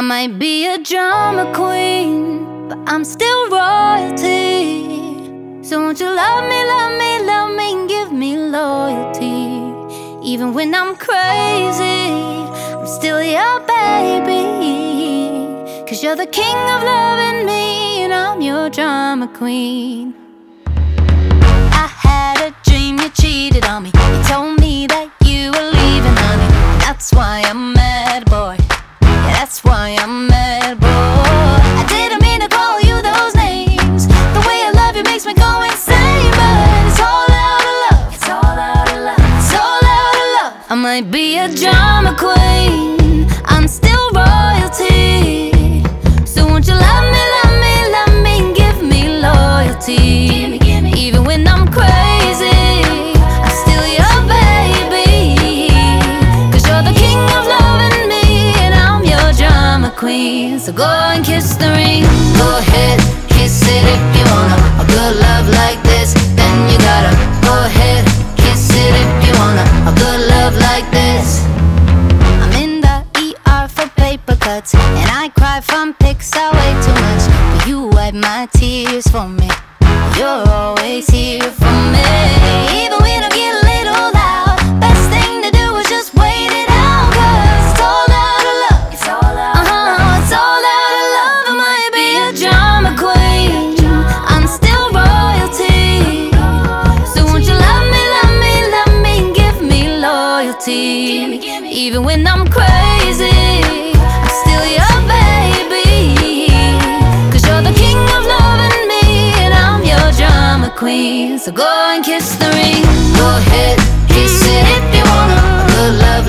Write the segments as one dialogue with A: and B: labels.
A: I might be a drama queen, but I'm still royalty. So won't you love me, love me, love me, and give me loyalty? Even when I'm crazy, I'm still your baby. Cause you're the king of loving me, and I'm your drama queen. I had a dream you cheated on me. Might be a drama queen. I'm still royalty. So won't you love me, love me, love me, and give me loyalty? Even when I'm crazy, I'm still your baby. Cause you're the king of loving me, and I'm your drama queen. So go and kiss the ring. Go ahead, kiss it if you wanna. Like this. I'm in the ER for paper cuts, and I cry from pics I way too much. But you wipe my tears for me. You're always here for me, loyalty? Even when I'm crazy, I'm still your baby. Cause you're the king of loving me, and I'm your drama queen. So go and kiss the ring. Go ahead, kiss it if you wanna. Good love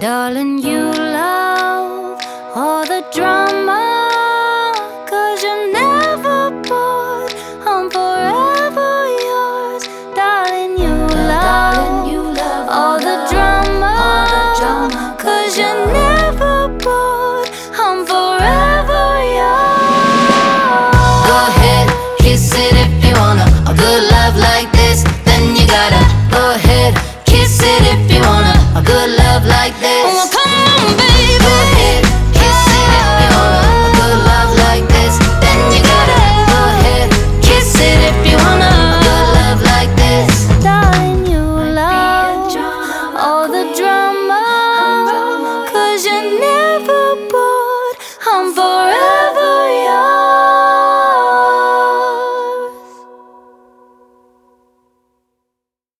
A: Darling, you love all the drama.